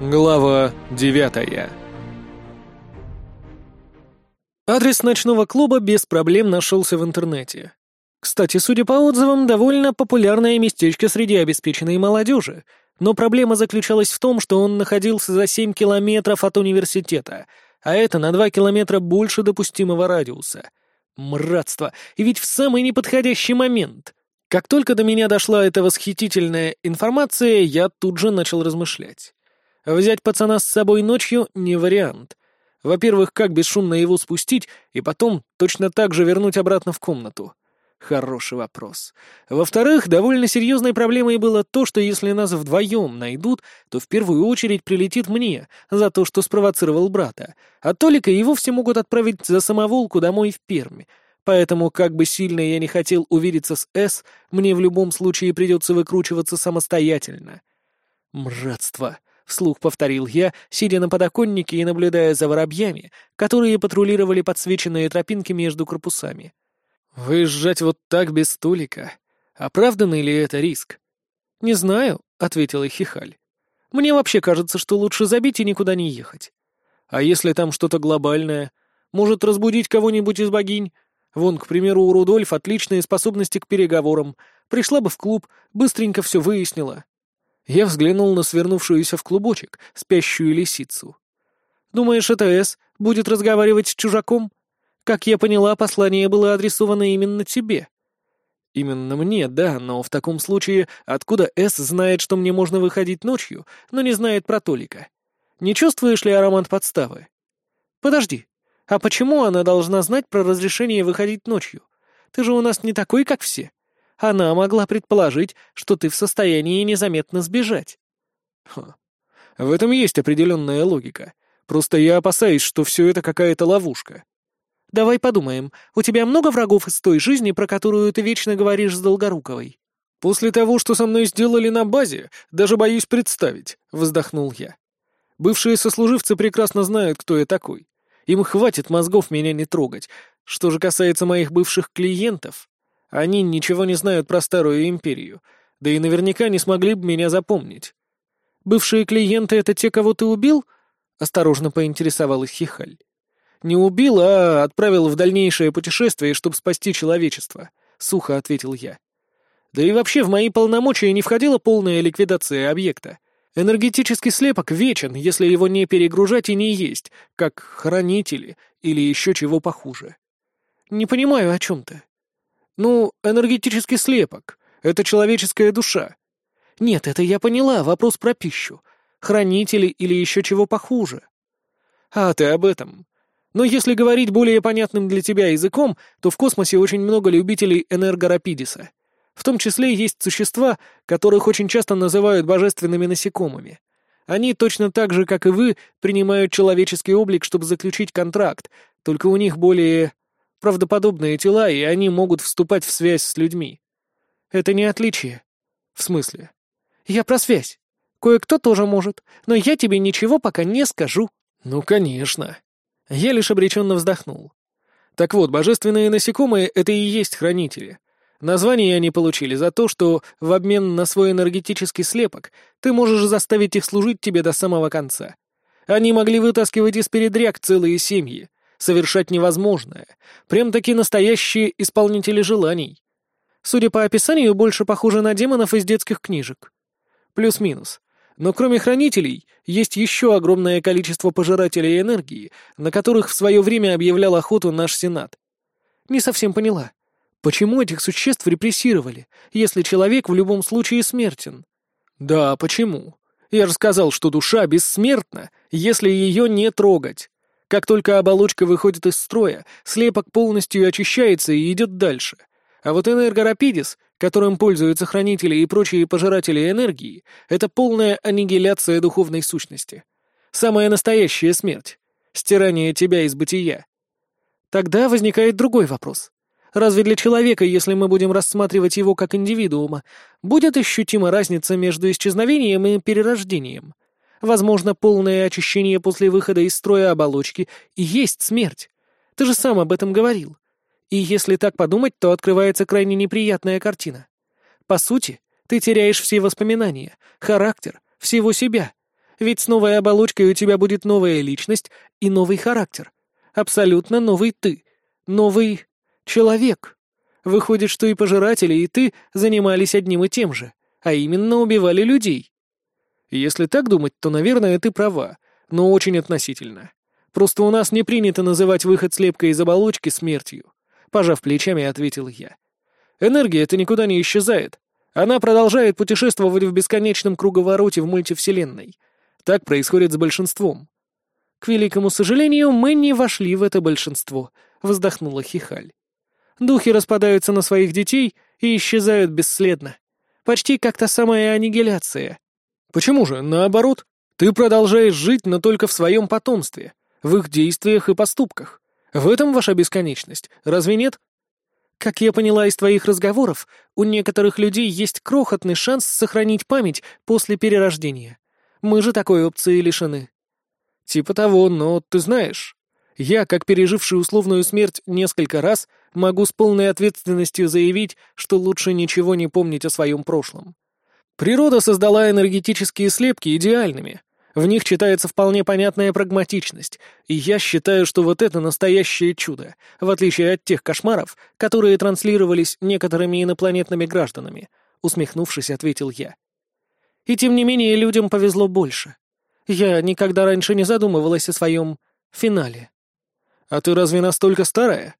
Глава девятая Адрес ночного клуба без проблем нашелся в интернете. Кстати, судя по отзывам, довольно популярное местечко среди обеспеченной молодежи, но проблема заключалась в том, что он находился за 7 километров от университета, а это на 2 километра больше допустимого радиуса. Мратство, и ведь в самый неподходящий момент. Как только до меня дошла эта восхитительная информация, я тут же начал размышлять. Взять пацана с собой ночью — не вариант. Во-первых, как бесшумно его спустить, и потом точно так же вернуть обратно в комнату? Хороший вопрос. Во-вторых, довольно серьезной проблемой было то, что если нас вдвоем найдут, то в первую очередь прилетит мне за то, что спровоцировал брата, а Толика и вовсе могут отправить за самоволку домой в Перми. Поэтому, как бы сильно я не хотел увидеться с С, мне в любом случае придется выкручиваться самостоятельно. Мратство. Вслух повторил я, сидя на подоконнике и наблюдая за воробьями, которые патрулировали подсвеченные тропинки между корпусами. «Выезжать вот так без столика? Оправданный ли это риск?» «Не знаю», — ответила Хихаль. «Мне вообще кажется, что лучше забить и никуда не ехать. А если там что-то глобальное? Может, разбудить кого-нибудь из богинь? Вон, к примеру, у Рудольф отличные способности к переговорам. Пришла бы в клуб, быстренько все выяснила. Я взглянул на свернувшуюся в клубочек, спящую лисицу. «Думаешь, это С будет разговаривать с чужаком? Как я поняла, послание было адресовано именно тебе». «Именно мне, да, но в таком случае откуда С знает, что мне можно выходить ночью, но не знает про Толика? Не чувствуешь ли аромат подставы?» «Подожди, а почему она должна знать про разрешение выходить ночью? Ты же у нас не такой, как все она могла предположить, что ты в состоянии незаметно сбежать. Ха. В этом есть определенная логика. Просто я опасаюсь, что все это какая-то ловушка. Давай подумаем, у тебя много врагов из той жизни, про которую ты вечно говоришь с Долгоруковой? После того, что со мной сделали на базе, даже боюсь представить, вздохнул я. Бывшие сослуживцы прекрасно знают, кто я такой. Им хватит мозгов меня не трогать. Что же касается моих бывших клиентов, они ничего не знают про Старую Империю, да и наверняка не смогли бы меня запомнить. «Бывшие клиенты — это те, кого ты убил?» — осторожно поинтересовалась Хихаль. «Не убил, а отправил в дальнейшее путешествие, чтобы спасти человечество», — сухо ответил я. «Да и вообще в мои полномочия не входила полная ликвидация объекта. Энергетический слепок вечен, если его не перегружать и не есть, как хранители или еще чего похуже». «Не понимаю, о чем ты», ну, энергетический слепок. Это человеческая душа. Нет, это я поняла, вопрос про пищу. Хранители или еще чего похуже. А ты об этом. Но если говорить более понятным для тебя языком, то в космосе очень много любителей энергорапидиса. В том числе есть существа, которых очень часто называют божественными насекомыми. Они точно так же, как и вы, принимают человеческий облик, чтобы заключить контракт, только у них более правдоподобные тела, и они могут вступать в связь с людьми. Это не отличие. В смысле? Я про связь. Кое-кто тоже может, но я тебе ничего пока не скажу. Ну, конечно. Я лишь обреченно вздохнул. Так вот, божественные насекомые — это и есть хранители. Название они получили за то, что в обмен на свой энергетический слепок ты можешь заставить их служить тебе до самого конца. Они могли вытаскивать из передряг целые семьи, совершать невозможное. Прям-таки настоящие исполнители желаний. Судя по описанию, больше похоже на демонов из детских книжек. Плюс-минус. Но кроме хранителей, есть еще огромное количество пожирателей энергии, на которых в свое время объявлял охоту наш Сенат. Не совсем поняла. Почему этих существ репрессировали, если человек в любом случае смертен? Да, почему? Я же сказал, что душа бессмертна, если ее не трогать. Как только оболочка выходит из строя, слепок полностью очищается и идет дальше. А вот энергорапидис, которым пользуются хранители и прочие пожиратели энергии, это полная аннигиляция духовной сущности. Самая настоящая смерть. Стирание тебя из бытия. Тогда возникает другой вопрос. Разве для человека, если мы будем рассматривать его как индивидуума, будет ощутима разница между исчезновением и перерождением? Возможно, полное очищение после выхода из строя оболочки и есть смерть. Ты же сам об этом говорил. И если так подумать, то открывается крайне неприятная картина. По сути, ты теряешь все воспоминания, характер, всего себя. Ведь с новой оболочкой у тебя будет новая личность и новый характер. Абсолютно новый ты. Новый человек. Выходит, что и пожиратели, и ты занимались одним и тем же, а именно убивали людей. Если так думать, то, наверное, ты права, но очень относительно. Просто у нас не принято называть выход слепка из оболочки смертью. Пожав плечами, ответил я. Энергия-то никуда не исчезает. Она продолжает путешествовать в бесконечном круговороте в мультивселенной. Так происходит с большинством. К великому сожалению, мы не вошли в это большинство, вздохнула Хихаль. Духи распадаются на своих детей и исчезают бесследно. Почти как та самая аннигиляция. Почему же, наоборот? Ты продолжаешь жить, но только в своем потомстве, в их действиях и поступках. В этом ваша бесконечность, разве нет? Как я поняла из твоих разговоров, у некоторых людей есть крохотный шанс сохранить память после перерождения. Мы же такой опции лишены. Типа того, но ты знаешь, я, как переживший условную смерть несколько раз, могу с полной ответственностью заявить, что лучше ничего не помнить о своем прошлом. Природа создала энергетические слепки идеальными, в них читается вполне понятная прагматичность, и я считаю, что вот это настоящее чудо, в отличие от тех кошмаров, которые транслировались некоторыми инопланетными гражданами, усмехнувшись, ответил я. И тем не менее людям повезло больше. Я никогда раньше не задумывалась о своем финале. А ты разве настолько старая?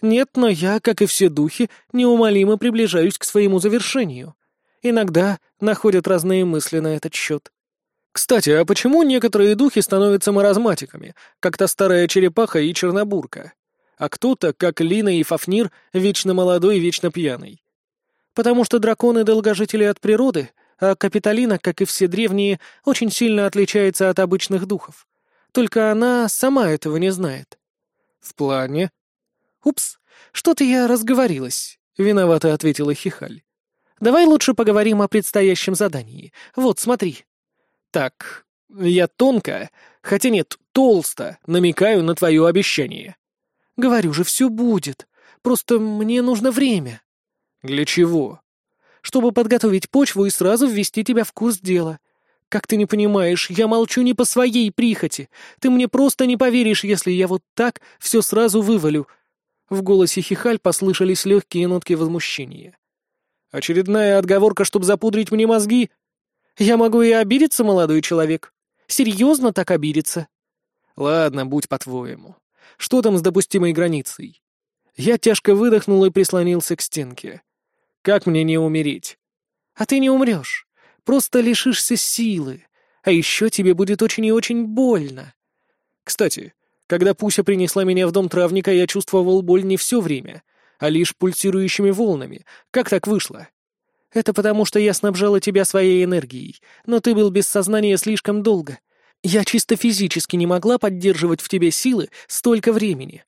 Нет, но я, как и все духи, неумолимо приближаюсь к своему завершению. Иногда находят разные мысли на этот счет. Кстати, а почему некоторые духи становятся маразматиками, как та старая черепаха и чернобурка? А кто-то, как Лина и Фафнир, вечно молодой и вечно пьяный? Потому что драконы — долгожители от природы, а Капитолина, как и все древние, очень сильно отличается от обычных духов. Только она сама этого не знает. В плане? Упс, что-то я разговорилась, — виновато ответила Хихаль. Давай лучше поговорим о предстоящем задании. Вот, смотри. Так, я тонко, хотя нет, толсто, намекаю на твое обещание. Говорю же, все будет. Просто мне нужно время. Для чего? Чтобы подготовить почву и сразу ввести тебя в курс дела. Как ты не понимаешь, я молчу не по своей прихоти. Ты мне просто не поверишь, если я вот так все сразу вывалю. В голосе Хихаль послышались легкие нотки возмущения. Очередная отговорка, чтобы запудрить мне мозги? Я могу и обидеться, молодой человек. Серьезно так обидеться? Ладно, будь по-твоему. Что там с допустимой границей? Я тяжко выдохнул и прислонился к стенке. Как мне не умереть? А ты не умрешь. Просто лишишься силы. А еще тебе будет очень и очень больно. Кстати, когда Пуся принесла меня в дом травника, я чувствовал боль не все время, а лишь пульсирующими волнами. Как так вышло? Это потому, что я снабжала тебя своей энергией, но ты был без сознания слишком долго. Я чисто физически не могла поддерживать в тебе силы столько времени».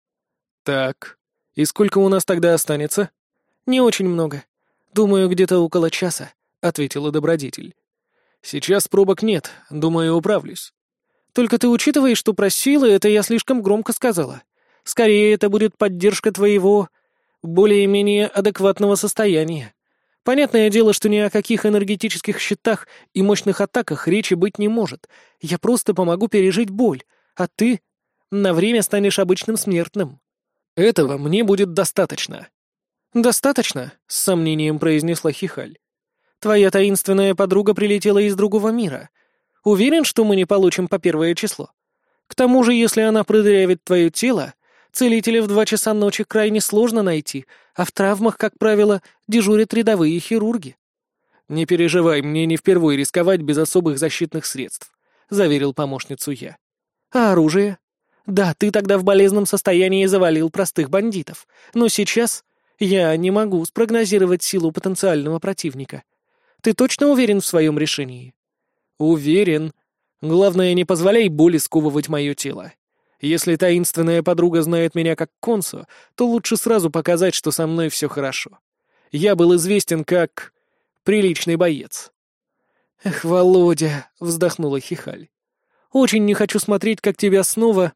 «Так, и сколько у нас тогда останется?» «Не очень много. Думаю, где-то около часа», — ответила добродетель. «Сейчас пробок нет, думаю, управлюсь. Только ты учитывай, что про силы это я слишком громко сказала. Скорее, это будет поддержка твоего более-менее адекватного состояния. Понятное дело, что ни о каких энергетических щитах и мощных атаках речи быть не может. Я просто помогу пережить боль, а ты на время станешь обычным смертным. Этого мне будет достаточно. Достаточно, с сомнением произнесла Хихаль. Твоя таинственная подруга прилетела из другого мира. Уверен, что мы не получим по первое число. К тому же, если она продырявит твое тело, Целителя в два часа ночи крайне сложно найти, а в травмах, как правило, дежурят рядовые хирурги. «Не переживай, мне не впервые рисковать без особых защитных средств», — заверил помощницу я. «А оружие?» «Да, ты тогда в болезном состоянии завалил простых бандитов, но сейчас я не могу спрогнозировать силу потенциального противника. Ты точно уверен в своем решении?» «Уверен. Главное, не позволяй боли сковывать мое тело. Если таинственная подруга знает меня как консу, то лучше сразу показать, что со мной все хорошо. Я был известен как приличный боец. «Эх, Володя!» — вздохнула Хихаль. «Очень не хочу смотреть, как тебя снова...»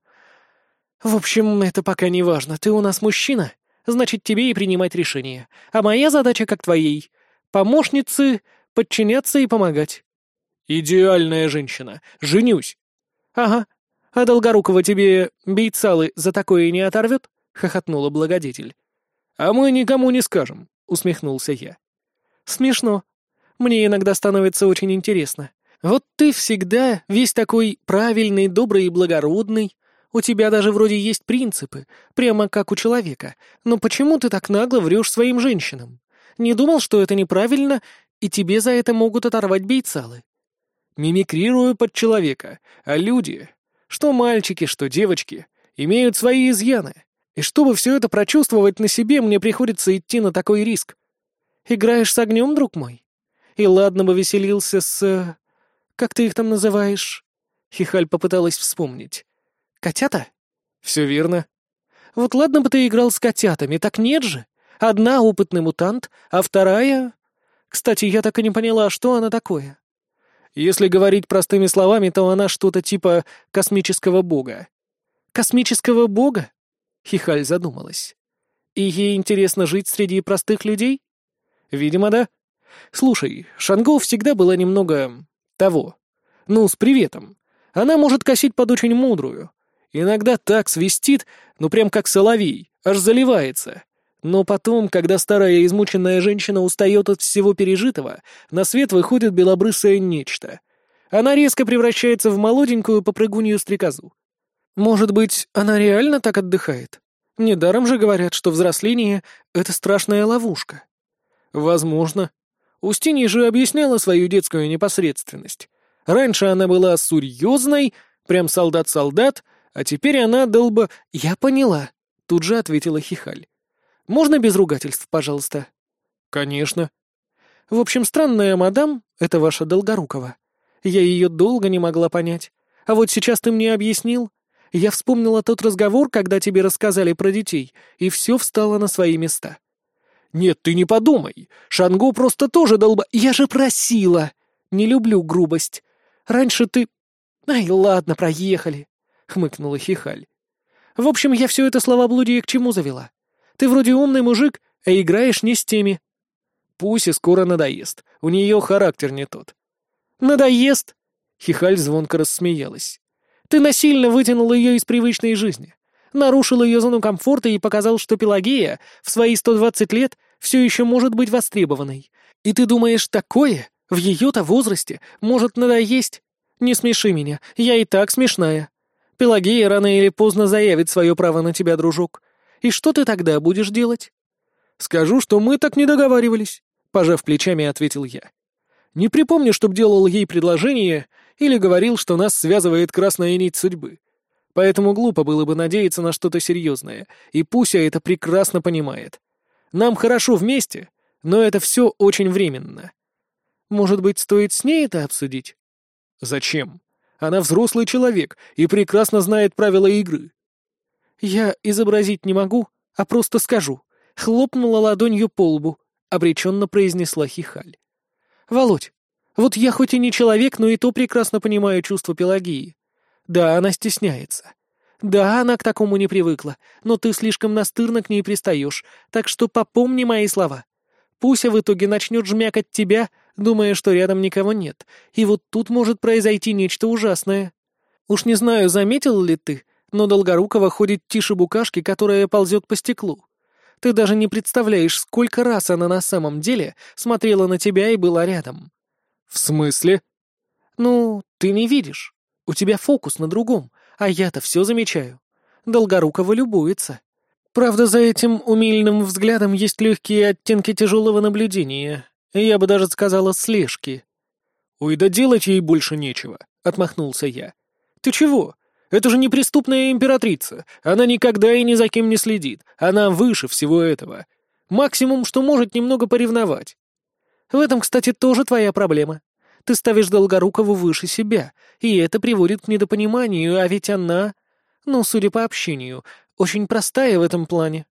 «В общем, это пока не важно. Ты у нас мужчина, значит, тебе и принимать решения. А моя задача как твоей — помощницы, подчиняться и помогать». «Идеальная женщина. Женюсь». «Ага. А Долгорукова тебе бейцалы за такое не оторвет?» — хохотнула благодетель. «А мы никому не скажем», — усмехнулся я. «Смешно. Мне иногда становится очень интересно. Вот ты всегда весь такой правильный, добрый и благородный. У тебя даже вроде есть принципы, прямо как у человека. Но почему ты так нагло врешь своим женщинам? Не думал, что это неправильно, и тебе за это могут оторвать бейцалы?» «Мимикрирую под человека, а люди, что мальчики, что девочки, имеют свои изъяны. И чтобы все это прочувствовать на себе, мне приходится идти на такой риск. Играешь с огнем, друг мой? И ладно бы веселился с... Как ты их там называешь?» Хихаль попыталась вспомнить. «Котята?» «Все верно». «Вот ладно бы ты играл с котятами, так нет же. Одна опытный мутант, а вторая... Кстати, я так и не поняла, что она такое». Если говорить простыми словами, то она что-то типа космического бога. Космического бога? Хихаль задумалась. И ей интересно жить среди простых людей? Видимо, да. Слушай, Шанго всегда была немного... того. Ну, с приветом. Она может косить под очень мудрую. Иногда так свистит, ну прям как соловей, аж заливается. Но потом, когда старая измученная женщина устает от всего пережитого, на свет выходит белобрысое нечто. Она резко превращается в молоденькую попрыгунью стрекозу. Может быть, она реально так отдыхает? Недаром же говорят, что взросление — это страшная ловушка. Возможно. Устинья же объясняла свою детскую непосредственность. Раньше она была серьезной, прям солдат-солдат, а теперь она долба... «Я поняла», — тут же ответила Хихаль. Можно без ругательств, пожалуйста?» «Конечно». «В общем, странная мадам — это ваша Долгорукова. Я ее долго не могла понять. А вот сейчас ты мне объяснил. Я вспомнила тот разговор, когда тебе рассказали про детей, и все встало на свои места». «Нет, ты не подумай. Шангу просто тоже долба... Я же просила. Не люблю грубость. Раньше ты... Ай, ладно, проехали», — хмыкнула Хихаль. «В общем, я все это словоблудие к чему завела? Ты вроде умный мужик, а играешь не с теми. Пусе скоро надоест, у нее характер не тот. Надоест? Хихаль звонко рассмеялась. Ты насильно вытянул ее из привычной жизни, нарушил ее зону комфорта и показал, что Пелагея в свои 120 лет все еще может быть востребованной. И ты думаешь, такое в ее-то возрасте может надоесть? Не смеши меня, я и так смешная. Пелагея рано или поздно заявит свое право на тебя, дружок. И что ты тогда будешь делать?» «Скажу, что мы так не договаривались», — пожав плечами, ответил я. «Не припомню, чтоб делал ей предложение или говорил, что нас связывает красная нить судьбы. Поэтому глупо было бы надеяться на что-то серьезное, и Пуся это прекрасно понимает. Нам хорошо вместе, но это все очень временно. Может быть, стоит с ней это обсудить?» «Зачем? Она взрослый человек и прекрасно знает правила игры. «Я изобразить не могу, а просто скажу», — хлопнула ладонью по лбу, — обреченно произнесла Хихаль. «Володь, вот я хоть и не человек, но и то прекрасно понимаю чувство Пелагии. Да, она стесняется. Да, она к такому не привыкла, но ты слишком настырно к ней пристаешь, так что попомни мои слова. Пуся в итоге начнет жмякать тебя, думая, что рядом никого нет, и вот тут может произойти нечто ужасное. Уж не знаю, заметил ли ты, но Долгорукова ходит тише букашки, которая ползет по стеклу. Ты даже не представляешь, сколько раз она на самом деле смотрела на тебя и была рядом. В смысле? Ну, ты не видишь. У тебя фокус на другом, а я-то все замечаю. Долгорукова любуется. Правда, за этим умильным взглядом есть легкие оттенки тяжелого наблюдения. Я бы даже сказала, слежки. «Ой, да делать ей больше нечего», — отмахнулся я. «Ты чего? Это же неприступная императрица. Она никогда и ни за кем не следит. Она выше всего этого. Максимум, что может немного поревновать. В этом, кстати, тоже твоя проблема. Ты ставишь Долгорукову выше себя, и это приводит к недопониманию, а ведь она, ну, судя по общению, очень простая в этом плане.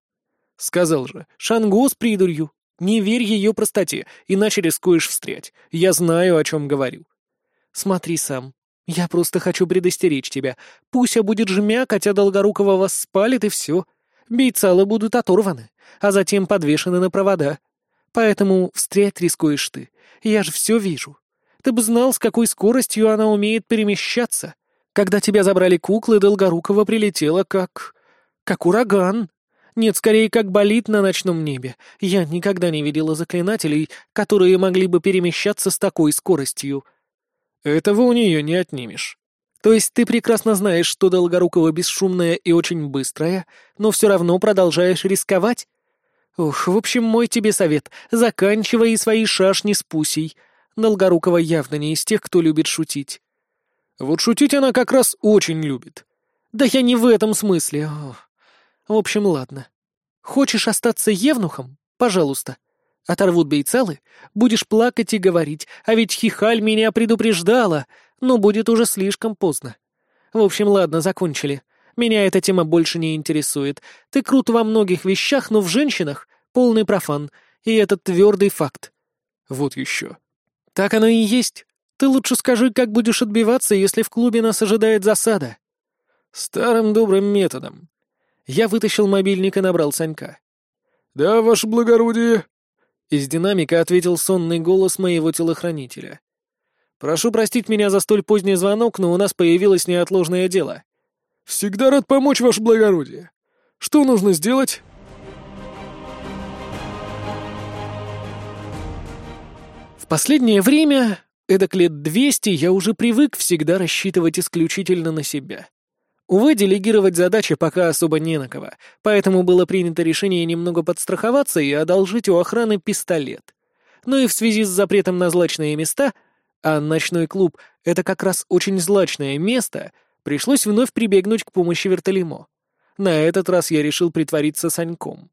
Сказал же, Шангу с придурью. Не верь ее простоте, иначе рискуешь встрять. Я знаю, о чем говорю. Смотри сам. Я просто хочу предостеречь тебя. Пуся будет жмякать, а Долгорукова вас спалит, и все. Бейцалы будут оторваны, а затем подвешены на провода. Поэтому встрять рискуешь ты. Я же все вижу. ты бы знал, с какой скоростью она умеет перемещаться. Когда тебя забрали куклы, Долгорукова прилетела как... как ураган. Нет, скорее, как болит на ночном небе. Я никогда не видела заклинателей, которые могли бы перемещаться с такой скоростью. Этого у нее не отнимешь. То есть ты прекрасно знаешь, что Долгорукова бесшумная и очень быстрая, но все равно продолжаешь рисковать? Ух, в общем, мой тебе совет — заканчивай свои шашни с пусей. Долгорукова явно не из тех, кто любит шутить. Вот шутить она как раз очень любит. Да я не в этом смысле. В общем, ладно. Хочешь остаться евнухом? Пожалуйста. Оторвут бейцалы, будешь плакать и говорить, а ведь Хихаль меня предупреждала, но будет уже слишком поздно. В общем, ладно, закончили. Меня эта тема больше не интересует. Ты крут во многих вещах, но в женщинах полный профан, и это твердый факт. Вот еще. Так оно и есть. Ты лучше скажи, как будешь отбиваться, если в клубе нас ожидает засада. Старым добрым методом. Я вытащил мобильник и набрал Санька. «Да, ваше благородие!» Из динамика ответил сонный голос моего телохранителя. «Прошу простить меня за столь поздний звонок, но у нас появилось неотложное дело». «Всегда рад помочь, ваше благородие. Что нужно сделать?» В последнее время Эдак лет двести я уже привык всегда рассчитывать исключительно на себя. Увы, делегировать задачи пока особо не на кого, поэтому было принято решение немного подстраховаться и одолжить у охраны пистолет. Но и в связи с запретом на злачные места, а ночной клуб — это как раз очень злачное место, пришлось вновь прибегнуть к помощи вертолемо. На этот раз я решил притвориться Саньком.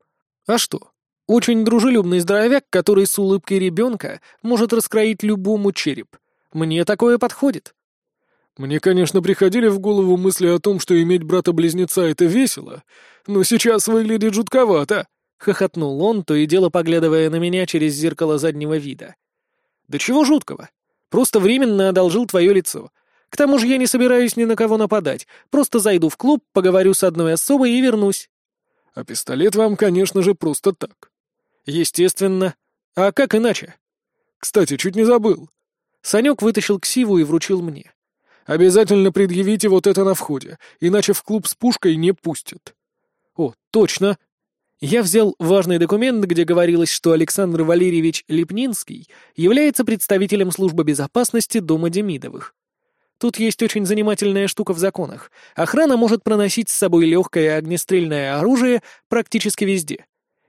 А что? Очень дружелюбный здоровяк, который с улыбкой ребенка может раскроить любому череп. Мне такое подходит. Мне, конечно, приходили в голову мысли о том, что иметь брата-близнеца — это весело, но сейчас выглядит жутковато. Хохотнул он, то и дело поглядывая на меня через зеркало заднего вида. «Да чего жуткого? Просто временно одолжил твое лицо. К тому же я не собираюсь ни на кого нападать, просто зайду в клуб, поговорю с одной особой и вернусь». «А пистолет вам, конечно же, просто так. Естественно. А как иначе? Кстати, чуть не забыл. Санек вытащил ксиву и вручил мне. Обязательно предъявите вот это на входе, иначе в клуб с пушкой не пустят. О, точно. Я взял важный документ, где говорилось, что Александр Валерьевич Лепнинский является представителем службы безопасности дома Демидовых. Тут есть очень занимательная штука в законах. Охрана может проносить с собой легкое огнестрельное оружие практически везде.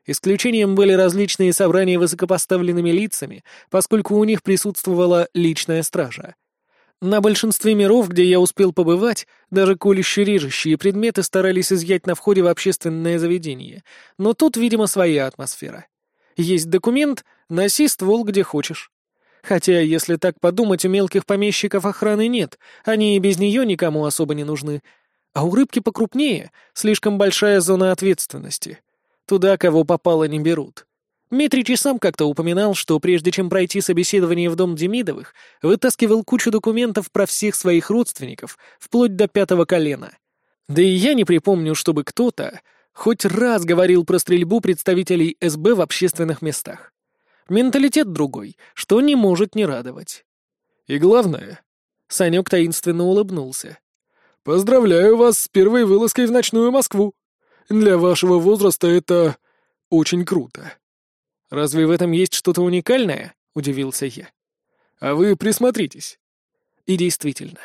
Исключением были различные собрания высокопоставленными лицами, поскольку у них присутствовала личная стража. На большинстве миров, где я успел побывать, даже колюще-режущие предметы старались изъять на входе в общественное заведение, но тут, видимо, своя атмосфера. Есть документ — носи ствол где хочешь. Хотя, если так подумать, у мелких помещиков охраны нет, они и без нее никому особо не нужны. А у рыбки покрупнее слишком большая зона ответственности. Туда, кого попало, не берут. Митрич и сам как-то упоминал, что прежде чем пройти собеседование в дом Демидовых, вытаскивал кучу документов про всех своих родственников, вплоть до пятого колена. Да и я не припомню, чтобы кто-то хоть раз говорил про стрельбу представителей СБ в общественных местах. Менталитет другой, что не может не радовать. И главное, Санек таинственно улыбнулся. «Поздравляю вас с первой вылазкой в ночную Москву!» Для вашего возраста это очень круто. Разве в этом есть что-то уникальное? Удивился я. А вы присмотритесь. И действительно,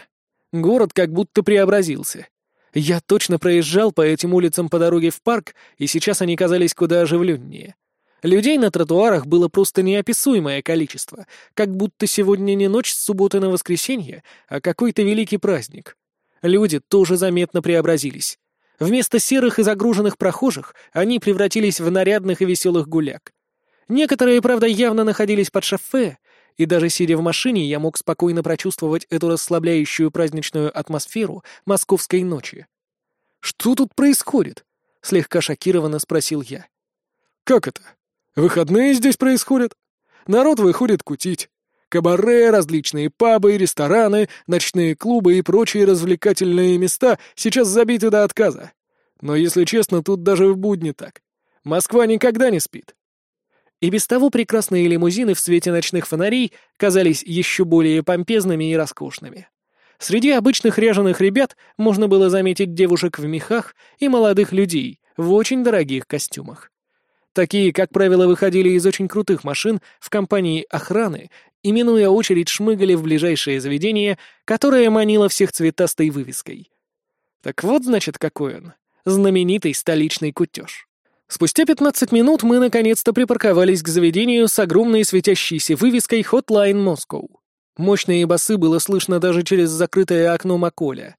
город как будто преобразился. Я точно проезжал по этим улицам по дороге в парк, и сейчас они казались куда оживленнее. Людей на тротуарах было просто неописуемое количество, как будто сегодня не ночь с субботы на воскресенье, а какой-то великий праздник. Люди тоже заметно преобразились. Вместо серых и загруженных прохожих они превратились в нарядных и веселых гуляк. Некоторые, правда, явно находились под шофе, и даже сидя в машине, я мог спокойно прочувствовать эту расслабляющую праздничную атмосферу московской ночи. «Что тут происходит?» — слегка шокированно спросил я. «Как это? Выходные здесь происходят? Народ выходит кутить. Кабаре, различные пабы, рестораны, ночные клубы и прочие развлекательные места сейчас забиты до отказа. Но, если честно, тут даже в будни так. Москва никогда не спит. И без того прекрасные лимузины в свете ночных фонарей казались еще более помпезными и роскошными. Среди обычных ряженых ребят можно было заметить девушек в мехах и молодых людей в очень дорогих костюмах. Такие, как правило, выходили из очень крутых машин в компании охраны и, минуя очередь, шмыгали в ближайшее заведение, которое манило всех цветастой вывеской. Так вот, значит, какой он. Знаменитый столичный кутеж. Спустя 15 минут мы наконец-то припарковались к заведению с огромной светящейся вывеской Hotline Moscow. Мощные басы было слышно даже через закрытое окно Маколя.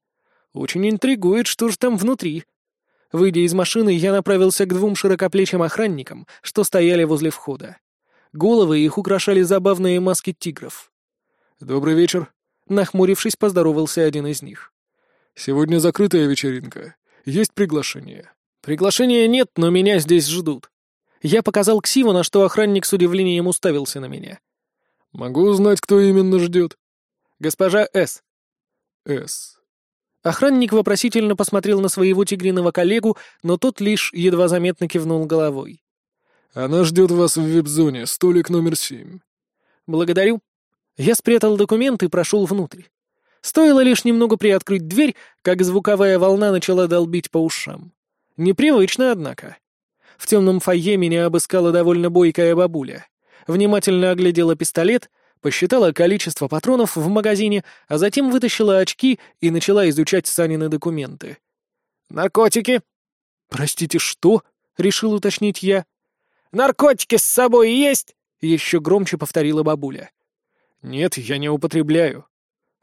Очень интригует, что же там внутри. Выйдя из машины, я направился к двум широкоплечим охранникам, что стояли возле входа. Головы их украшали забавные маски тигров. «Добрый вечер», — нахмурившись, поздоровался один из них. «Сегодня закрытая вечеринка. Есть приглашение». «Приглашения нет, но меня здесь ждут». Я показал Ксиву, на что охранник с удивлением уставился на меня. «Могу узнать, кто именно ждет?» «Госпожа С». «С». Охранник вопросительно посмотрел на своего тигриного коллегу, но тот лишь едва заметно кивнул головой. «Она ждет вас в вип-зоне, столик номер семь». «Благодарю». Я спрятал документ и прошел внутрь. Стоило лишь немного приоткрыть дверь, как звуковая волна начала долбить по ушам. Непривычно, однако. В темном фойе меня обыскала довольно бойкая бабуля. Внимательно оглядела пистолет, посчитала количество патронов в магазине, а затем вытащила очки и начала изучать Санины документы. «Наркотики?» «Простите, что?» — решил уточнить я. «Наркотики с собой есть?» — еще громче повторила бабуля. «Нет, я не употребляю».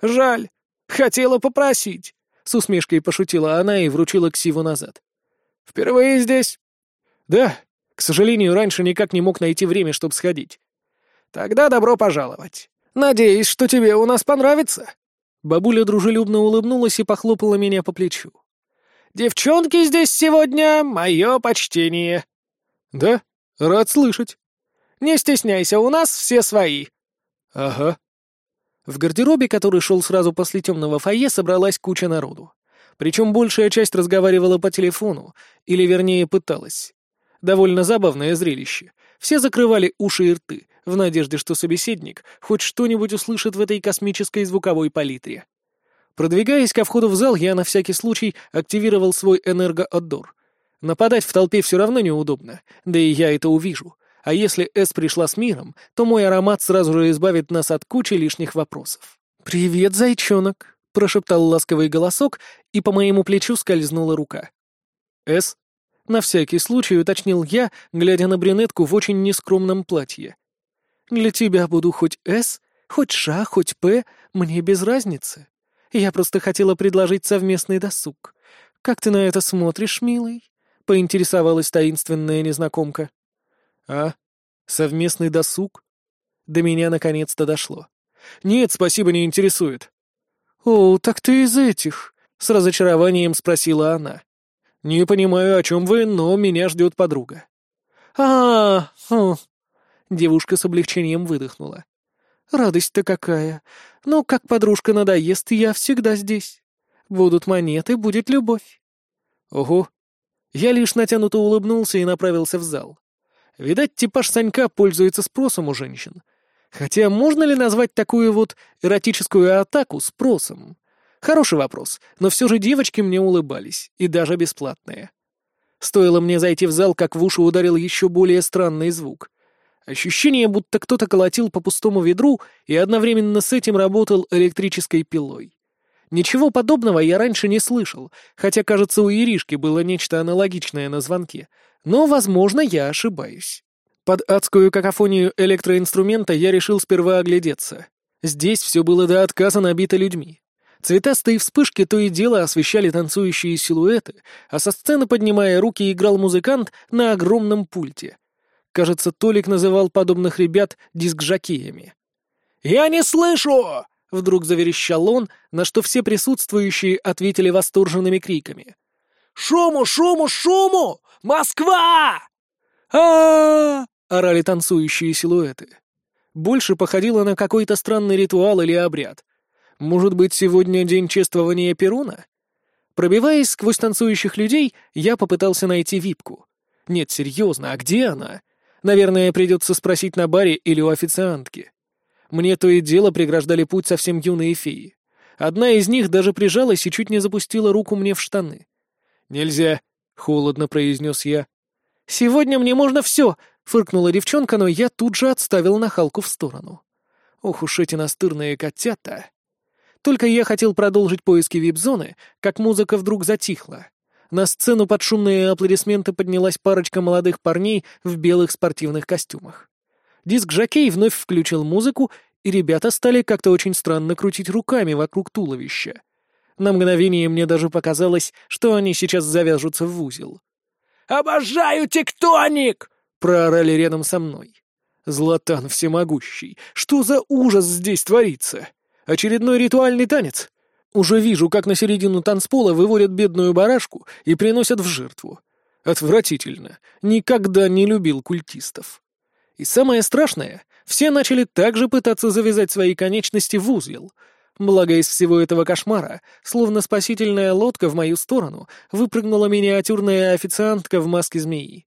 «Жаль. Хотела попросить», — с усмешкой пошутила она и вручила ксиву назад. «Впервые здесь?» «Да. К сожалению, раньше никак не мог найти время, чтобы сходить». «Тогда добро пожаловать. Надеюсь, что тебе у нас понравится». Бабуля дружелюбно улыбнулась и похлопала меня по плечу. «Девчонки здесь сегодня — мое почтение». «Да? Рад слышать». «Не стесняйся, у нас все свои». «Ага». В гардеробе, который шел сразу после темного фойе, собралась куча народу. Причем большая часть разговаривала по телефону, или вернее пыталась. Довольно забавное зрелище. Все закрывали уши и рты, в надежде, что собеседник хоть что-нибудь услышит в этой космической звуковой палитре. Продвигаясь ко входу в зал, я на всякий случай активировал свой энергоотдор. Нападать в толпе все равно неудобно, да и я это увижу. А если С пришла с миром, то мой аромат сразу же избавит нас от кучи лишних вопросов. «Привет, зайчонок!» — прошептал ласковый голосок, и по моему плечу скользнула рука. «С?» — на всякий случай уточнил я, глядя на брюнетку в очень нескромном платье. «Для тебя буду хоть С, хоть Ш, хоть П, мне без разницы. Я просто хотела предложить совместный досуг. Как ты на это смотришь, милый?» — поинтересовалась таинственная незнакомка. «А? Совместный досуг?» До меня наконец-то дошло. «Нет, спасибо, не интересует». «О, так ты из этих», — с разочарованием спросила она. «Не понимаю, о чем вы, но меня ждет подруга». а, -а, Девушка с облегчением выдохнула. «Радость-то какая! Ну, как подружка надоест, я всегда здесь. Будут монеты, будет любовь». «Ого!» Я лишь натянуто улыбнулся и направился в зал. Видать, типаж Санька пользуется спросом у женщин. Хотя можно ли назвать такую вот эротическую атаку спросом? Хороший вопрос, но все же девочки мне улыбались, и даже бесплатные. Стоило мне зайти в зал, как в уши ударил еще более странный звук. Ощущение, будто кто-то колотил по пустому ведру и одновременно с этим работал электрической пилой. Ничего подобного я раньше не слышал, хотя, кажется, у Иришки было нечто аналогичное на звонке. Но, возможно, я ошибаюсь. Под адскую какофонию электроинструмента я решил сперва оглядеться. Здесь все было до отказа набито людьми. Цветастые вспышки то и дело освещали танцующие силуэты, а со сцены, поднимая руки, играл музыкант на огромном пульте. Кажется, Толик называл подобных ребят дискжокеями. «Я не слышу!» — вдруг заверещал он, на что все присутствующие ответили восторженными криками. «Шуму, шуму, шуму! Москва!» а, орали танцующие силуэты. Больше походило на какой-то странный ритуал или обряд. Может быть, сегодня день чествования Перуна? Пробиваясь сквозь танцующих людей, я попытался найти випку. Нет, серьезно, а где она? Наверное, придется спросить на баре или у официантки. Мне то и дело преграждали путь совсем юные феи. Одна из них даже прижалась и чуть не запустила руку мне в штаны. «Нельзя», — холодно произнес я. «Сегодня мне можно все», — фыркнула девчонка, но я тут же отставил нахалку в сторону. Ох уж эти настырные котята. Только я хотел продолжить поиски вип-зоны, как музыка вдруг затихла. На сцену под шумные аплодисменты поднялась парочка молодых парней в белых спортивных костюмах. Диск-жокей вновь включил музыку, и ребята стали как-то очень странно крутить руками вокруг туловища. На мгновение мне даже показалось, что они сейчас завяжутся в узел. «Обожаю тектоник!» — проорали рядом со мной. «Златан всемогущий! Что за ужас здесь творится? Очередной ритуальный танец? Уже вижу, как на середину танцпола выводят бедную барашку и приносят в жертву. Отвратительно. Никогда не любил культистов. И самое страшное, все начали также пытаться завязать свои конечности в узел. Благо из всего этого кошмара, словно спасительная лодка в мою сторону, выпрыгнула миниатюрная официантка в маске змеи.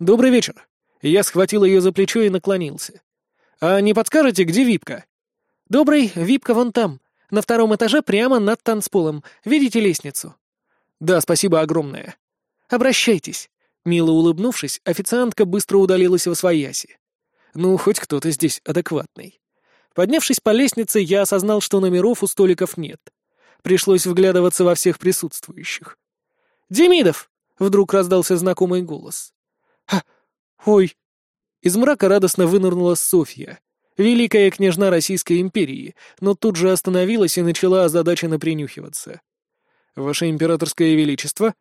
«Добрый вечер». Я схватил ее за плечо и наклонился. «А не подскажете, где Випка?» «Добрый, Випка вон там, на втором этаже прямо над танцполом. Видите лестницу?» «Да, спасибо огромное». «Обращайтесь». Мило улыбнувшись, официантка быстро удалилась во свояси. Ну, хоть кто-то здесь адекватный. Поднявшись по лестнице, я осознал, что номеров у столиков нет. Пришлось вглядываться во всех присутствующих. «Демидов!» — вдруг раздался знакомый голос. «Ха! Ой!» Из мрака радостно вынырнула Софья, великая княжна Российской империи, но тут же остановилась и начала озадаченно принюхиваться. «Ваше императорское величество?»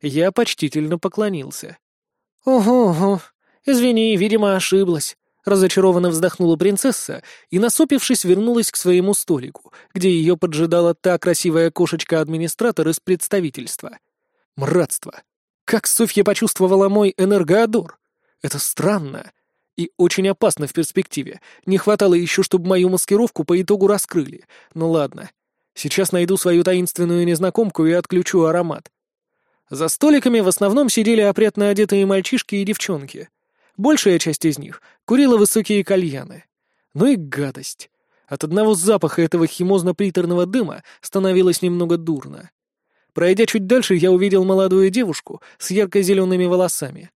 Я почтительно поклонился. «Ого-го, извини, видимо, ошиблась», — разочарованно вздохнула принцесса и, насупившись, вернулась к своему столику, где ее поджидала та красивая кошечка-администратор из представительства. «Мратство! Как Софья почувствовала мой энергоадор? Это странно и очень опасно в перспективе. Не хватало еще, чтобы мою маскировку по итогу раскрыли. Ну ладно. Сейчас найду свою таинственную незнакомку и отключу аромат. За столиками в основном сидели опрятно одетые мальчишки и девчонки. Большая часть из них курила высокие кальяны. Ну и гадость. От одного запаха этого химозно-приторного дыма становилось немного дурно. Пройдя чуть дальше, я увидел молодую девушку с ярко-зелеными волосами.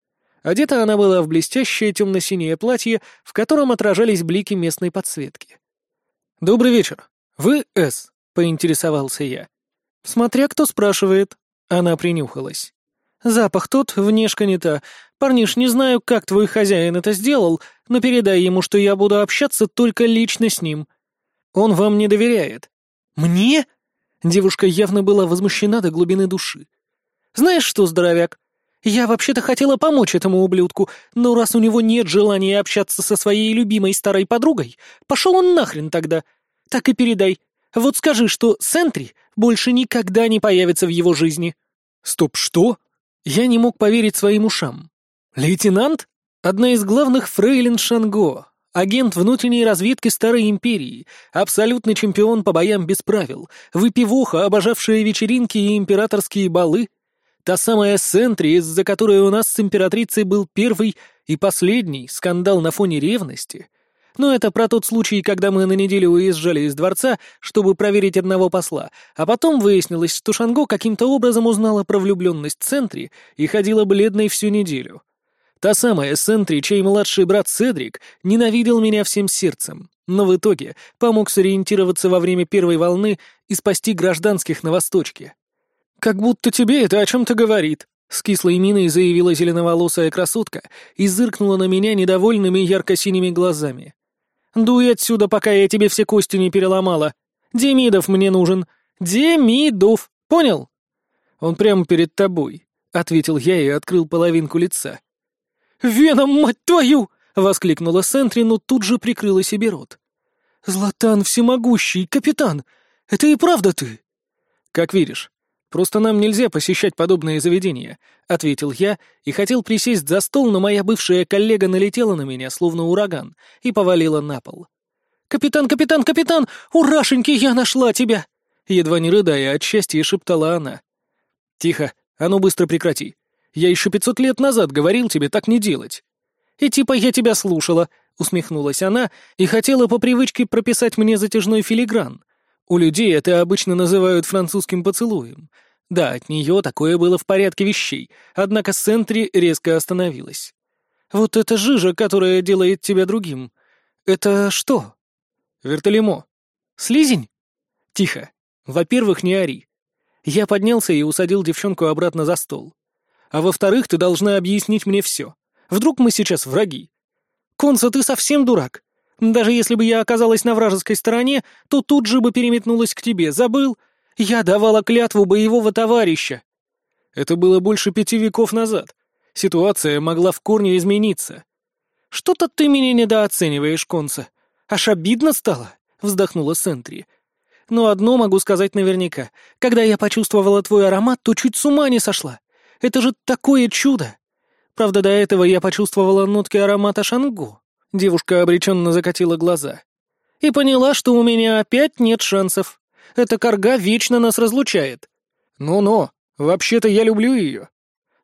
Одета она была в блестящее темно-синее платье, в котором отражались блики местной подсветки. «Добрый вечер. Вы С?» — поинтересовался я. «Смотря кто спрашивает», она принюхалась. «Запах тот, внешка не та. Парниш, не знаю, как твой хозяин это сделал, но передай ему, что я буду общаться только лично с ним. Он вам не доверяет». «Мне?» Девушка явно была возмущена до глубины души. «Знаешь что, здоровяк, я вообще-то хотела помочь этому ублюдку, но раз у него нет желания общаться со своей любимой старой подругой, пошел он нахрен тогда. Так и передай. Вот скажи, что Сентри больше никогда не появится в его жизни». «Стоп, что?» Я не мог поверить своим ушам. «Лейтенант? Одна из главных фрейлин Шанго, агент внутренней разведки Старой Империи, абсолютный чемпион по боям без правил, выпивоха, обожавшая вечеринки и императорские балы, та самая Сентри, из-за которой у нас с императрицей был первый и последний скандал на фоне ревности, но это про тот случай, когда мы на неделю уезжали из дворца, чтобы проверить одного посла, а потом выяснилось, что Шанго каким-то образом узнала про влюбленность Сентри и ходила бледной всю неделю. Та самая Сентри, чей младший брат Седрик ненавидел меня всем сердцем, но в итоге помог сориентироваться во время первой волны и спасти гражданских на Восточке. «Как будто тебе это о чем-то говорит», — с кислой миной заявила зеленоволосая красотка и зыркнула на меня недовольными ярко-синими глазами. Дуй отсюда, пока я тебе все кости не переломала. Демидов мне нужен. Демидов. Понял? Он прямо перед тобой, — ответил я и открыл половинку лица. «Веном, мать твою!» — воскликнула Сентри, но тут же прикрыла себе рот. «Златан всемогущий, капитан! Это и правда ты?» «Как видишь. Просто нам нельзя посещать подобные заведения», — ответил я и хотел присесть за стол, но моя бывшая коллега налетела на меня, словно ураган, и повалила на пол. «Капитан, капитан, капитан! Урашеньки, я нашла тебя!» Едва не рыдая от счастья, шептала она. «Тихо, а ну быстро прекрати. Я еще пятьсот лет назад говорил тебе так не делать». И типа я тебя слушала», — усмехнулась она и хотела по привычке прописать мне затяжной филигран. У людей это обычно называют французским поцелуем. Да, от нее такое было в порядке вещей, однако Сентри резко остановилась. «Вот это жижа, которая делает тебя другим. Это что?» «Вертолемо». «Слизень?» «Тихо. Во-первых, не ори. Я поднялся и усадил девчонку обратно за стол. А во-вторых, ты должна объяснить мне все. Вдруг мы сейчас враги? Конса, ты совсем дурак. Даже если бы я оказалась на вражеской стороне, то тут же бы переметнулась к тебе. Забыл? Я давала клятву боевого товарища. Это было больше пяти веков назад. Ситуация могла в корне измениться. Что-то ты меня недооцениваешь, Конса. Аж обидно стало, вздохнула Сентри. Но одно могу сказать наверняка. Когда я почувствовала твой аромат, то чуть с ума не сошла. Это же такое чудо! Правда, до этого я почувствовала нотки аромата шангу. Девушка обреченно закатила глаза. И поняла, что у меня опять нет шансов. Эта корга вечно нас разлучает. Ну-ну, вообще-то я люблю ее.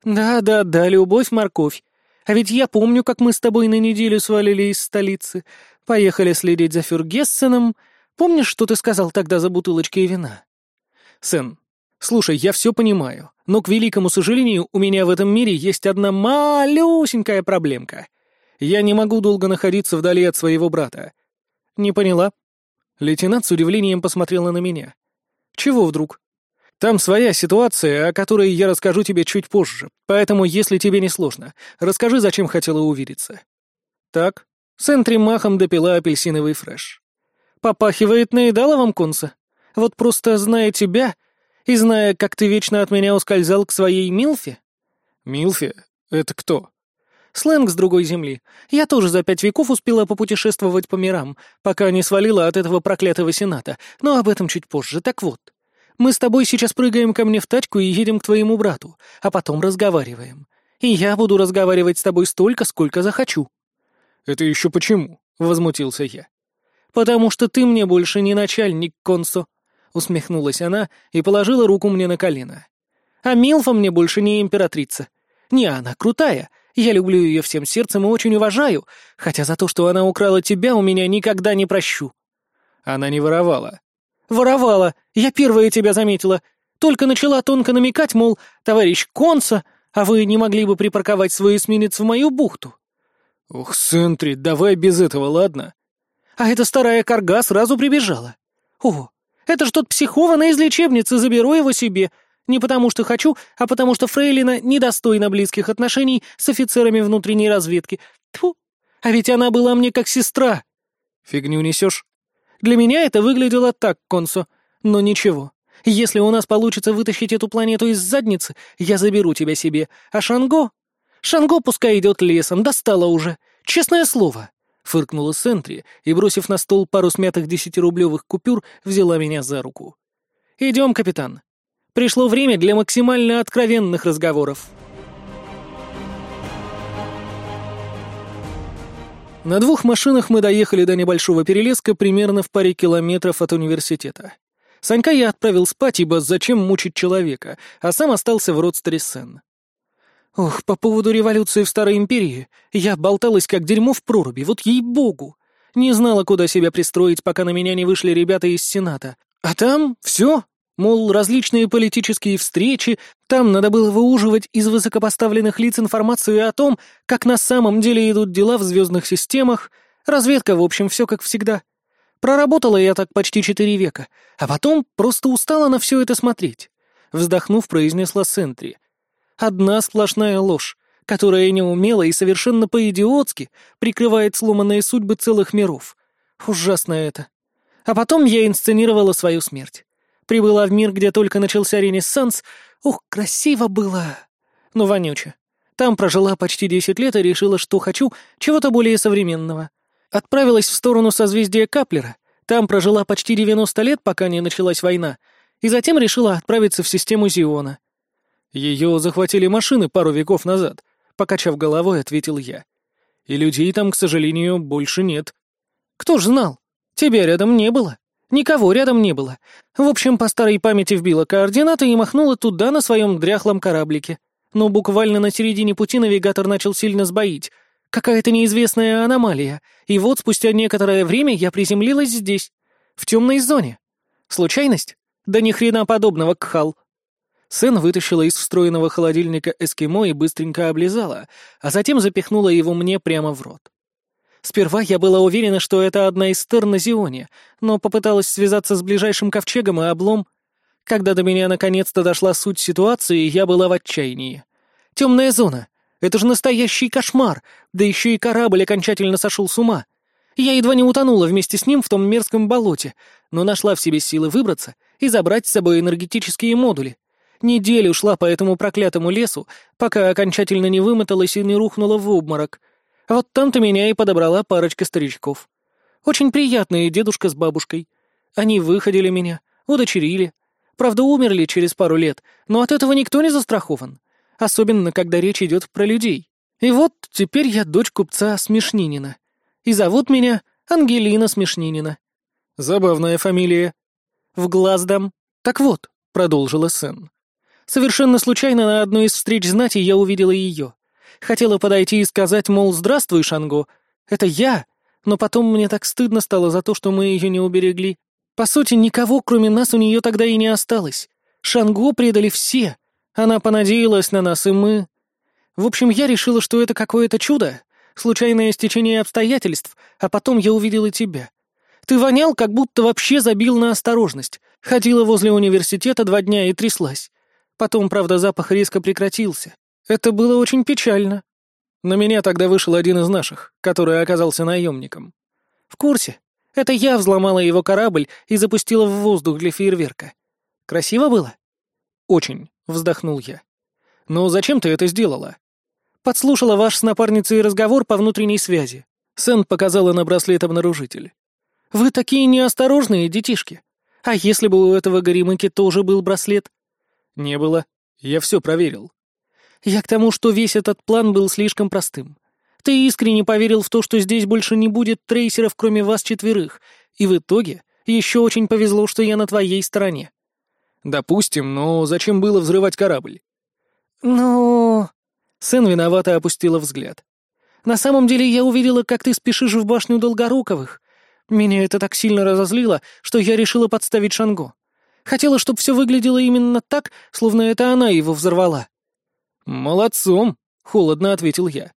Да-да-да, любовь-морковь. А ведь я помню, как мы с тобой на неделю свалили из столицы, поехали следить за Фюргессеном. Помнишь, что ты сказал тогда за бутылочкой вина? Сэн, слушай, я все понимаю, но, к великому сожалению, у меня в этом мире есть одна малюсенькая проблемка. Я не могу долго находиться вдали от своего брата. Не поняла? Лейтенант с удивлением посмотрела на меня. Чего вдруг? Там своя ситуация, о которой я расскажу тебе чуть позже, поэтому, если тебе не сложно, расскажи, зачем хотела увидеться. Так, Сентри махом допила апельсиновый фреш. Попахивает наедаловым, Кунса. Вот просто зная тебя и зная, как ты вечно от меня ускользал к своей Милфе. Милфе? Это кто? Сленг с другой земли. Я тоже за пять веков успела попутешествовать по мирам, пока не свалила от этого проклятого сената, но об этом чуть позже. Так вот, мы с тобой сейчас прыгаем ко мне в тачку и едем к твоему брату, а потом разговариваем. И я буду разговаривать с тобой столько, сколько захочу». «Это еще почему?» — возмутился я. «Потому что ты мне больше не начальник, Консо», — усмехнулась она и положила руку мне на колено. «А Милфа мне больше не императрица. Не, она крутая, я люблю ее всем сердцем и очень уважаю, хотя за то, что она украла тебя, у меня никогда не прощу». Она не воровала. «Воровала, я первая тебя заметила. Только начала тонко намекать, мол, товарищ Конса, а вы не могли бы припарковать свой эсминец в мою бухту?» «Ух, Сентри, давай без этого, ладно?» А эта старая корга сразу прибежала. «О, это ж тот психованный из лечебницы, заберу его себе. Не потому что хочу, а потому что Фрейлина недостойна близких отношений с офицерами внутренней разведки. Тьфу, а ведь она была мне как сестра». «Фигню несешь?» «Для меня это выглядело так, Консо. Но ничего. Если у нас получится вытащить эту планету из задницы, я заберу тебя себе. А Шанго? Шанго пускай идет лесом, достала уже. Честное слово. — фыркнула Сентри и, бросив на стол пару смятых десятирублевых купюр, взяла меня за руку. «Идем, капитан. Пришло время для максимально откровенных разговоров». На двух машинах мы доехали до небольшого перелеска примерно в паре километров от университета. Санька я отправил спать, ибо зачем мучить человека, а сам остался в Родстерисен. Ох, по поводу революции в Старой Империи. Я болталась как дерьмо в проруби, вот ей-богу. Не знала, куда себя пристроить, пока на меня не вышли ребята из Сената. А там все. Мол, различные политические встречи, там надо было выуживать из высокопоставленных лиц информацию о том, как на самом деле идут дела в звездных системах. Разведка, в общем, все как всегда. Проработала я так почти четыре века, а потом просто устала на все это смотреть. Вздохнув, произнесла Сентри — Одна сплошная ложь, которая неумело и совершенно по-идиотски прикрывает сломанные судьбы целых миров. Ужасно это. А потом я инсценировала свою смерть. Прибыла в мир, где только начался Ренессанс. Ух, красиво было. Но вонюче. Там прожила почти десять лет и решила, что хочу чего-то более современного. Отправилась в сторону созвездия Каплера. Там прожила почти 90 лет, пока не началась война. И затем решила отправиться в систему Зиона — ее захватили машины пару веков назад, покачав головой, ответил я. И людей там, к сожалению, больше нет. Кто ж знал? Тебя рядом не было. Никого рядом не было. В общем, по старой памяти вбила координаты и махнула туда на своем дряхлом кораблике. Но буквально на середине пути навигатор начал сильно сбоить. Какая-то неизвестная аномалия, и вот спустя некоторое время я приземлилась здесь, в темной зоне. Случайность? Да ни хрена подобного, Кхал. Сэн вытащила из встроенного холодильника эскимо и быстренько облизала, а затем запихнула его мне прямо в рот. Сперва я была уверена, что это одна из стер на Зионе, но попыталась связаться с ближайшим ковчегом и облом. Когда до меня наконец-то дошла суть ситуации, я была в отчаянии. Темная зона. Это же настоящий кошмар, да еще и корабль окончательно сошел с ума. Я едва не утонула вместе с ним в том мерзком болоте, но нашла в себе силы выбраться и забрать с собой энергетические модули. Неделю шла по этому проклятому лесу, пока окончательно не вымоталась и не рухнула в обморок. Вот там-то меня и подобрала парочка старичков. Очень приятные дедушка с бабушкой. Они выходили меня, удочерили. Правда, умерли через пару лет, но от этого никто не застрахован. Особенно, когда речь идет про людей. И вот теперь я дочь купца Смешнинина. И зовут меня Ангелина Смешнинина. Забавная фамилия. В глаз дам. Так вот, продолжила Сэн. Совершенно случайно на одной из встреч знати я увидела ее. Хотела подойти и сказать, мол, здравствуй, Шанго. Это я. Но потом мне так стыдно стало за то, что мы ее не уберегли. По сути, никого, кроме нас, у нее тогда и не осталось. Шанго предали все. Она понадеялась на нас, и мы... В общем, я решила, что это какое-то чудо, случайное стечение обстоятельств, а потом я увидела тебя. Ты вонял, как будто вообще забил на осторожность. Ходила возле университета два дня и тряслась. Потом, правда, запах резко прекратился. Это было очень печально. На меня тогда вышел один из наших, который оказался наемником. В курсе. Это я взломала его корабль и запустила в воздух для фейерверка. Красиво было? Очень, вздохнул я. Но зачем ты это сделала? Подслушала ваш с напарницей разговор по внутренней связи. Сэн показала на браслет обнаружитель. Вы такие неосторожные, детишки. А если бы у этого горемыки тоже был браслет? «Не было. Я все проверил». «Я к тому, что весь этот план был слишком простым. Ты искренне поверил в то, что здесь больше не будет трейсеров, кроме вас четверых, и в итоге еще очень повезло, что я на твоей стороне». «Допустим, но зачем было взрывать корабль?» «Ну...» Сэн виновато опустила взгляд. «На самом деле я увидела, как ты спешишь в башню Долгоруковых. Меня это так сильно разозлило, что я решила подставить Шанго. Хотела, чтобы все выглядело именно так, словно это она его взорвала». «Молодцом», — холодно ответил я.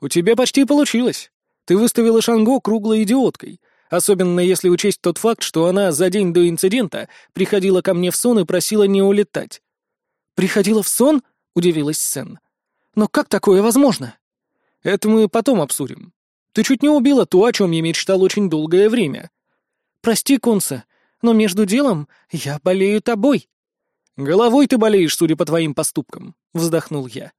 «У тебя почти получилось. Ты выставила Шанго круглой идиоткой, особенно если учесть тот факт, что она за день до инцидента приходила ко мне в сон и просила не улетать». «Приходила в сон?» — удивилась Сен. «Но как такое возможно?» «Это мы потом обсудим. Ты чуть не убила то, о чем я мечтал очень долгое время». «Прости, Конса, но между делом я болею тобой». «Головой ты болеешь, судя по твоим поступкам», — вздохнул я.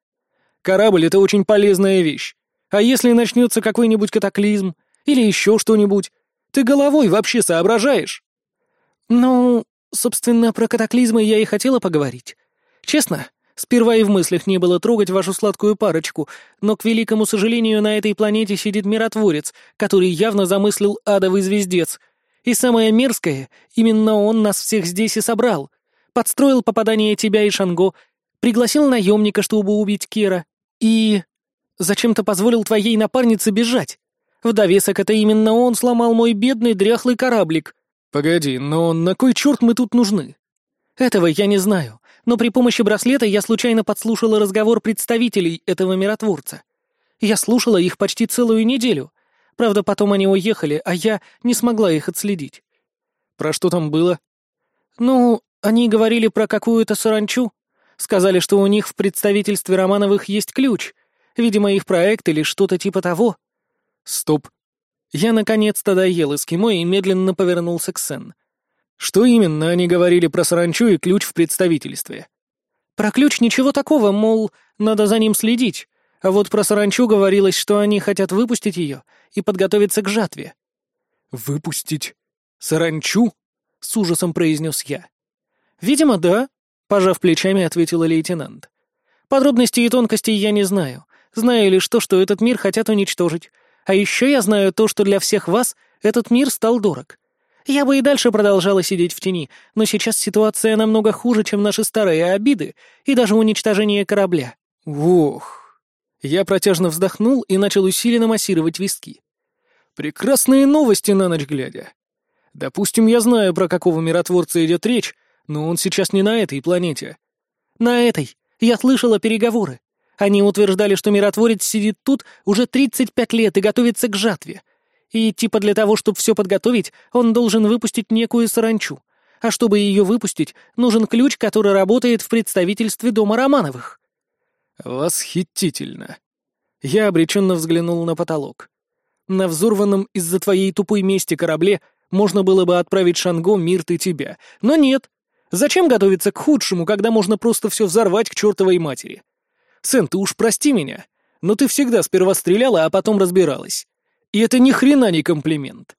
«Корабль — это очень полезная вещь. А если начнется какой-нибудь катаклизм или еще что-нибудь, ты головой вообще соображаешь?» «Ну, собственно, про катаклизмы я и хотела поговорить. Честно, сперва и в мыслях не было трогать вашу сладкую парочку, но, к великому сожалению, на этой планете сидит миротворец, который явно замыслил адовый звездец — и самое мерзкое, именно он нас всех здесь и собрал. Подстроил попадание тебя и Шанго, пригласил наемника, чтобы убить Кира, и... Зачем-то позволил твоей напарнице бежать. В довесок это именно он сломал мой бедный дряхлый кораблик. Погоди, но на кой черт мы тут нужны? Этого я не знаю, но при помощи браслета я случайно подслушала разговор представителей этого миротворца. Я слушала их почти целую неделю, Правда, потом они уехали, а я не смогла их отследить. Про что там было? Ну, они говорили про какую-то саранчу. Сказали, что у них в представительстве Романовых есть ключ. Видимо, их проект или что-то типа того. Стоп. Я наконец-то доел эскимо и медленно повернулся к Сен. Что именно они говорили про саранчу и ключ в представительстве? Про ключ ничего такого, мол, надо за ним следить. А вот про саранчу говорилось, что они хотят выпустить ее и подготовиться к жатве. «Выпустить саранчу?» — с ужасом произнес я. «Видимо, да», — пожав плечами, ответила лейтенант. «Подробностей и тонкостей я не знаю. Знаю лишь то, что этот мир хотят уничтожить. А еще я знаю то, что для всех вас этот мир стал дорог. Я бы и дальше продолжала сидеть в тени, но сейчас ситуация намного хуже, чем наши старые обиды и даже уничтожение корабля». «Ох!» Я протяжно вздохнул и начал усиленно массировать виски. Прекрасные новости на ночь глядя. Допустим, я знаю, про какого миротворца идет речь, но он сейчас не на этой планете. На этой. Я слышала переговоры. Они утверждали, что миротворец сидит тут уже 35 лет и готовится к жатве. И типа для того, чтобы все подготовить, он должен выпустить некую саранчу. А чтобы ее выпустить, нужен ключ, который работает в представительстве дома Романовых. Восхитительно. Я обреченно взглянул на потолок. На взорванном из-за твоей тупой мести корабле можно было бы отправить Шанго, Мирт и тебя. Но нет. Зачем готовиться к худшему, когда можно просто все взорвать к чертовой матери? Сэн, ты уж прости меня, но ты всегда сперва стреляла, а потом разбиралась. И это ни хрена не комплимент.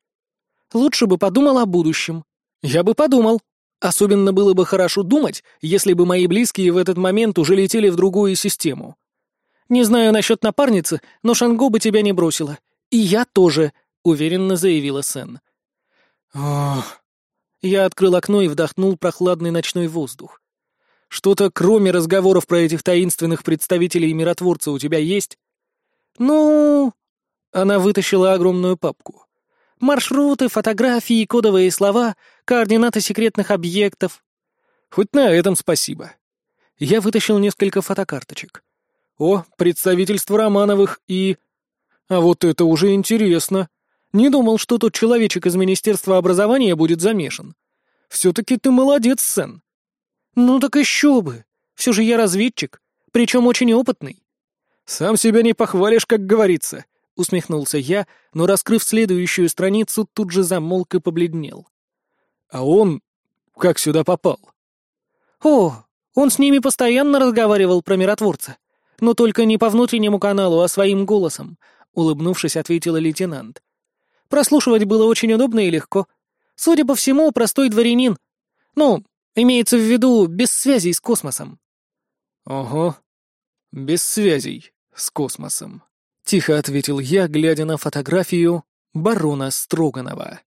Лучше бы подумал о будущем. Я бы подумал. Особенно было бы хорошо думать, если бы мои близкие в этот момент уже летели в другую систему. Не знаю насчет напарницы, но Шанго бы тебя не бросила. И я тоже, уверенно заявила Сэн. Ох. Я открыл окно и вдохнул прохладный ночной воздух. Что-то кроме разговоров про этих таинственных представителей миротворца у тебя есть? Ну... Она вытащила огромную папку. Маршруты, фотографии, кодовые слова, координаты секретных объектов. Хоть на этом спасибо. Я вытащил несколько фотокарточек. О, представительство Романовых и... А вот это уже интересно. Не думал, что тот человечек из Министерства образования будет замешан. Все-таки ты молодец, Сен. «Ну так еще бы! Все же я разведчик, причем очень опытный». «Сам себя не похвалишь, как говорится», — усмехнулся я, но, раскрыв следующую страницу, тут же замолк и побледнел. «А он как сюда попал?» «О, он с ними постоянно разговаривал про миротворца, но только не по внутреннему каналу, а своим голосом», — улыбнувшись, ответила лейтенант. «Прослушивать было очень удобно и легко. Судя по всему, простой дворянин. Ну, Имеется в виду без связей с космосом. Ого, без связей с космосом. Тихо ответил я, глядя на фотографию барона Строганова.